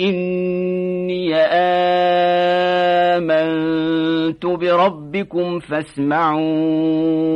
إني آمنت بربكم فاسمعون.